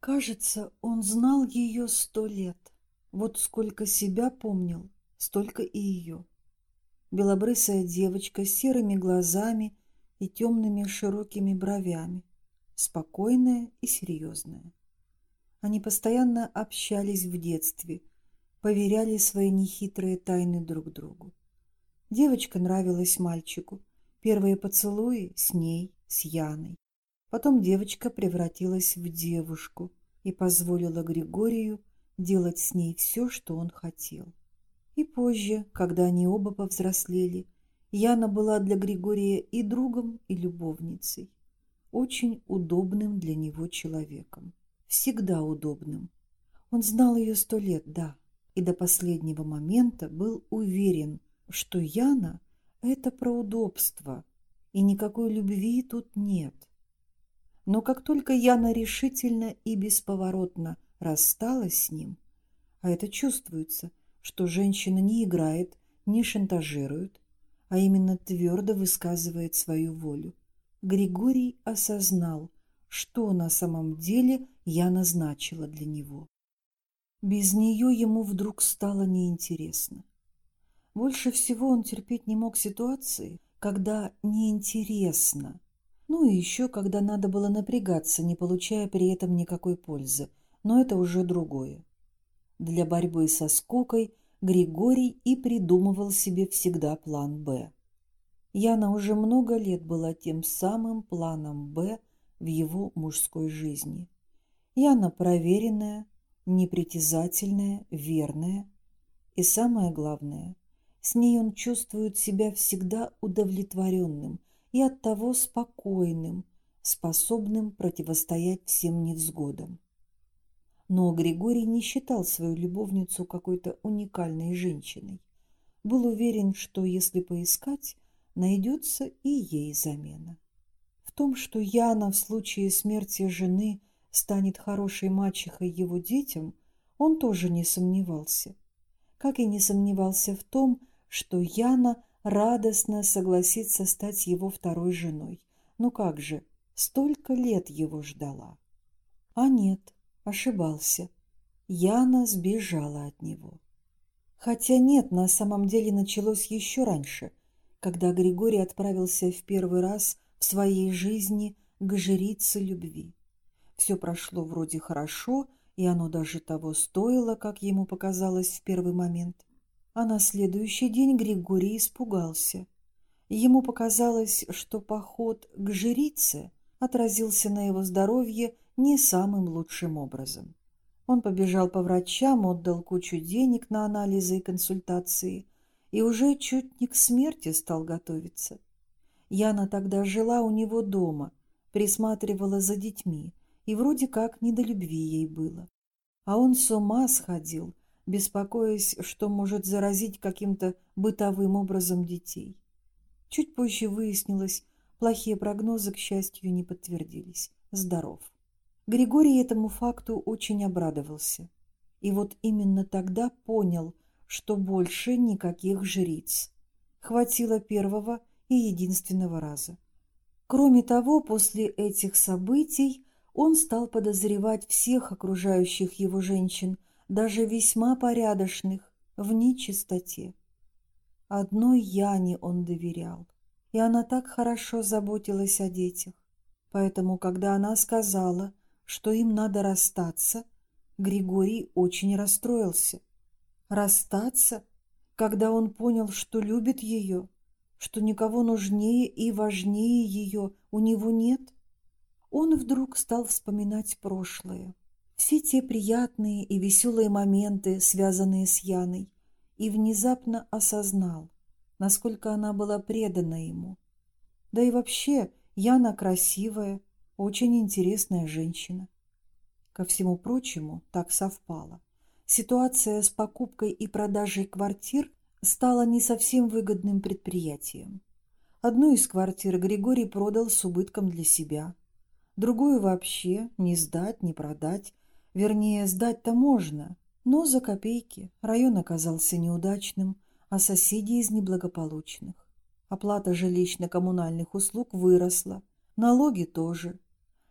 Кажется, он знал ее сто лет. Вот сколько себя помнил, столько и ее. Белобрысая девочка с серыми глазами и темными широкими бровями, спокойная и серьезная. Они постоянно общались в детстве, поверяли свои нехитрые тайны друг другу. Девочка нравилась мальчику. Первые поцелуи с ней, с Яной. Потом девочка превратилась в девушку и позволила Григорию делать с ней все, что он хотел. И позже, когда они оба повзрослели, Яна была для Григория и другом, и любовницей. Очень удобным для него человеком. Всегда удобным. Он знал ее сто лет, да, и до последнего момента был уверен, что Яна – это про удобство, и никакой любви тут нет. Но как только Яна решительно и бесповоротно рассталась с ним, а это чувствуется, что женщина не играет, не шантажирует, а именно твердо высказывает свою волю, Григорий осознал, что на самом деле я назначила для него. Без нее ему вдруг стало неинтересно. Больше всего он терпеть не мог ситуации, когда неинтересно. Ну и еще, когда надо было напрягаться, не получая при этом никакой пользы. Но это уже другое. Для борьбы со скукой Григорий и придумывал себе всегда план «Б». Яна уже много лет была тем самым планом «Б» в его мужской жизни. Яна проверенная, непритязательная, верная и, самое главное, с ней он чувствует себя всегда удовлетворенным и оттого спокойным, способным противостоять всем невзгодам. Но Григорий не считал свою любовницу какой-то уникальной женщиной. Был уверен, что если поискать, найдется и ей замена. В том, что Яна в случае смерти жены станет хорошей мачехой его детям, он тоже не сомневался. Как и не сомневался в том, что Яна радостно согласится стать его второй женой. Ну как же, столько лет его ждала. А нет, ошибался. Яна сбежала от него. Хотя нет, на самом деле началось еще раньше, когда Григорий отправился в первый раз в своей жизни к жрице любви. Все прошло вроде хорошо, и оно даже того стоило, как ему показалось в первый момент. А на следующий день Григорий испугался. Ему показалось, что поход к жрице отразился на его здоровье не самым лучшим образом. Он побежал по врачам, отдал кучу денег на анализы и консультации и уже чуть не к смерти стал готовиться. Яна тогда жила у него дома, присматривала за детьми, и вроде как не до любви ей было. А он с ума сходил, беспокоясь, что может заразить каким-то бытовым образом детей. Чуть позже выяснилось, плохие прогнозы, к счастью, не подтвердились. Здоров. Григорий этому факту очень обрадовался. И вот именно тогда понял, что больше никаких жриц. Хватило первого и единственного раза. Кроме того, после этих событий он стал подозревать всех окружающих его женщин – даже весьма порядочных, в нечистоте. Одной Яне он доверял, и она так хорошо заботилась о детях. Поэтому, когда она сказала, что им надо расстаться, Григорий очень расстроился. Расстаться, когда он понял, что любит ее, что никого нужнее и важнее ее у него нет? Он вдруг стал вспоминать прошлое все те приятные и веселые моменты, связанные с Яной, и внезапно осознал, насколько она была предана ему. Да и вообще, Яна красивая, очень интересная женщина. Ко всему прочему, так совпало. Ситуация с покупкой и продажей квартир стала не совсем выгодным предприятием. Одну из квартир Григорий продал с убытком для себя, другую вообще не сдать, не продать, Вернее, сдать-то можно, но за копейки. Район оказался неудачным, а соседи из неблагополучных. Оплата жилищно-коммунальных услуг выросла, налоги тоже.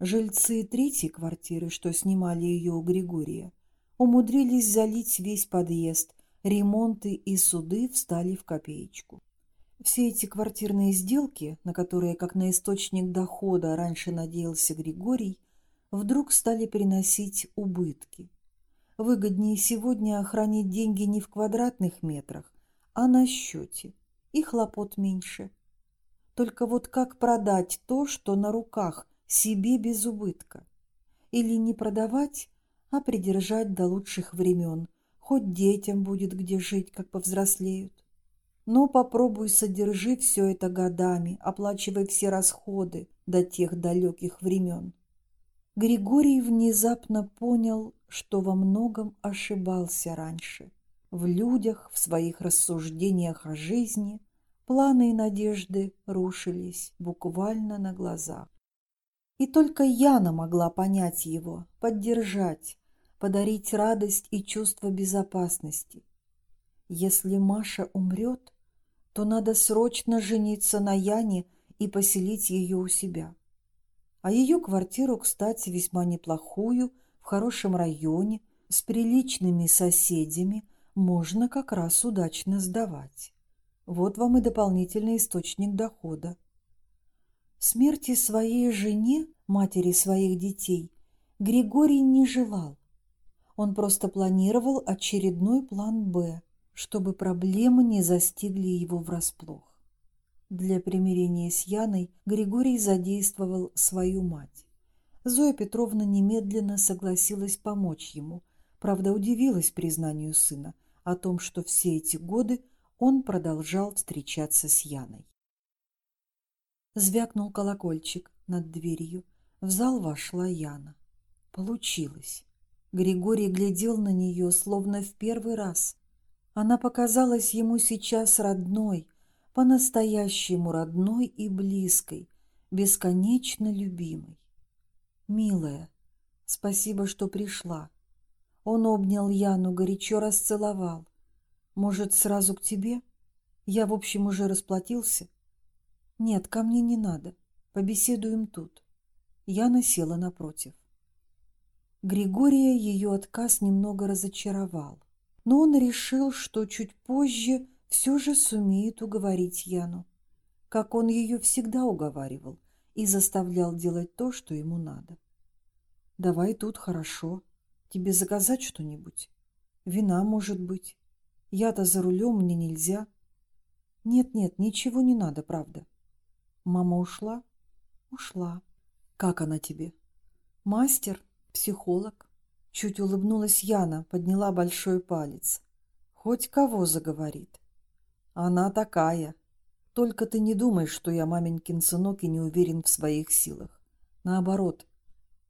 жильцы третьей квартиры, что снимали ее у Григория, умудрились залить весь подъезд, ремонты и суды встали в копеечку. Все эти квартирные сделки, на которые, как на источник дохода, раньше надеялся Григорий, вдруг стали приносить убытки. Выгоднее сегодня хранить деньги не в квадратных метрах, а на счете, и хлопот меньше. Только вот как продать то, что на руках, себе без убытка? Или не продавать, а придержать до лучших времен, хоть детям будет где жить, как повзрослеют. Но попробуй содержи все это годами, оплачивай все расходы до тех далеких времен. Григорий внезапно понял, что во многом ошибался раньше. В людях, в своих рассуждениях о жизни, планы и надежды рушились буквально на глазах. И только Яна могла понять его, поддержать, подарить радость и чувство безопасности. Если Маша умрет, то надо срочно жениться на Яне и поселить ее у себя. А ее квартиру, кстати, весьма неплохую, в хорошем районе, с приличными соседями, можно как раз удачно сдавать. Вот вам и дополнительный источник дохода. Смерти своей жене, матери своих детей, Григорий не желал. Он просто планировал очередной план «Б», чтобы проблемы не застигли его врасплох. Для примирения с Яной Григорий задействовал свою мать. Зоя Петровна немедленно согласилась помочь ему, правда удивилась признанию сына о том, что все эти годы он продолжал встречаться с Яной. Звякнул колокольчик над дверью. В зал вошла Яна. Получилось. Григорий глядел на нее, словно в первый раз. Она показалась ему сейчас родной, по-настоящему родной и близкой, бесконечно любимой. «Милая, спасибо, что пришла». Он обнял Яну, горячо расцеловал. «Может, сразу к тебе? Я, в общем, уже расплатился». «Нет, ко мне не надо. Побеседуем тут». Яна села напротив. Григория ее отказ немного разочаровал но он решил, что чуть позже все же сумеет уговорить Яну, как он ее всегда уговаривал и заставлял делать то, что ему надо. «Давай тут хорошо. Тебе заказать что-нибудь? Вина, может быть. Я-то за рулем, мне нельзя». «Нет-нет, ничего не надо, правда». «Мама ушла?» «Ушла». «Как она тебе?» «Мастер, психолог. Чуть улыбнулась Яна, подняла большой палец. Хоть кого заговорит. Она такая. Только ты не думаешь, что я маменькин сынок и не уверен в своих силах. Наоборот,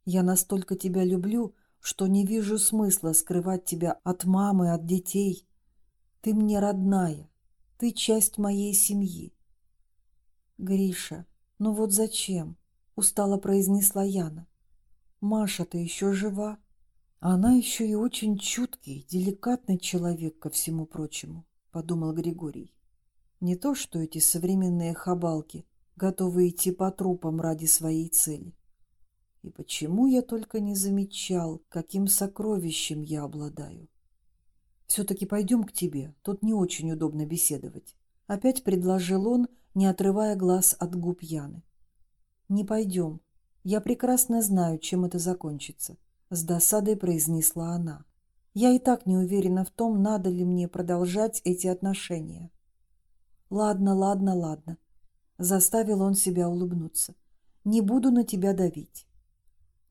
я настолько тебя люблю, что не вижу смысла скрывать тебя от мамы, от детей. Ты мне родная, ты часть моей семьи. Гриша, ну вот зачем? Устало произнесла Яна. Маша-то еще жива. Она еще и очень чуткий, деликатный человек ко всему прочему, подумал Григорий. Не то, что эти современные хабалки, готовы идти по трупам ради своей цели. И почему я только не замечал, каким сокровищем я обладаю? Все-таки пойдем к тебе, тут не очень удобно беседовать. Опять предложил он, не отрывая глаз от губ Яны. Не пойдем. Я прекрасно знаю, чем это закончится. С досадой произнесла она. Я и так не уверена в том, надо ли мне продолжать эти отношения. Ладно, ладно, ладно. Заставил он себя улыбнуться. Не буду на тебя давить.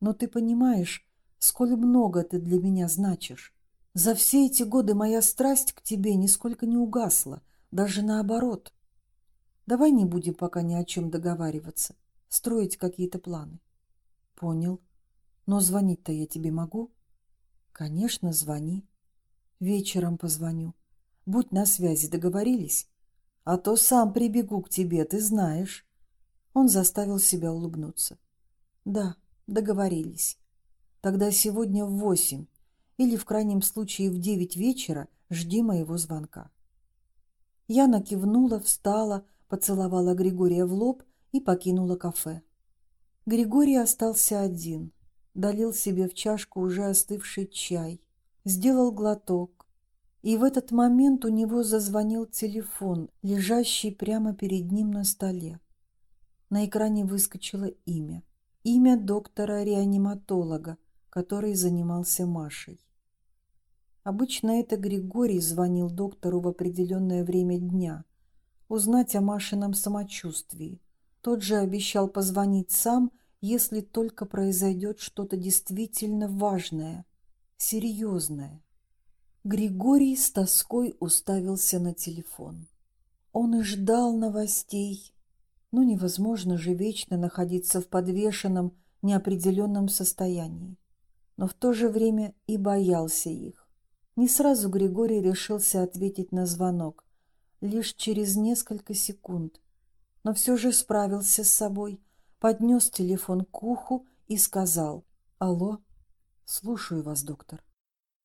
Но ты понимаешь, сколь много ты для меня значишь. За все эти годы моя страсть к тебе нисколько не угасла, даже наоборот. Давай не будем пока ни о чем договариваться, строить какие-то планы. Понял. Но звонить-то я тебе могу? Конечно, звони. Вечером позвоню. Будь на связи, договорились? А то сам прибегу к тебе, ты знаешь. Он заставил себя улыбнуться. Да, договорились. Тогда сегодня в восемь или в крайнем случае в девять вечера жди моего звонка. Яна кивнула, встала, поцеловала Григория в лоб и покинула кафе. Григорий остался один, долил себе в чашку уже остывший чай, сделал глоток, и в этот момент у него зазвонил телефон, лежащий прямо перед ним на столе. На экране выскочило имя. Имя доктора-реаниматолога, который занимался Машей. Обычно это Григорий звонил доктору в определенное время дня, узнать о Машином самочувствии. Тот же обещал позвонить сам, если только произойдет что-то действительно важное, серьезное. Григорий с тоской уставился на телефон. Он и ждал новостей, но невозможно же вечно находиться в подвешенном, неопределенном состоянии. Но в то же время и боялся их. Не сразу Григорий решился ответить на звонок, лишь через несколько секунд, но все же справился с собой, поднес телефон к уху и сказал «Алло, слушаю вас, доктор».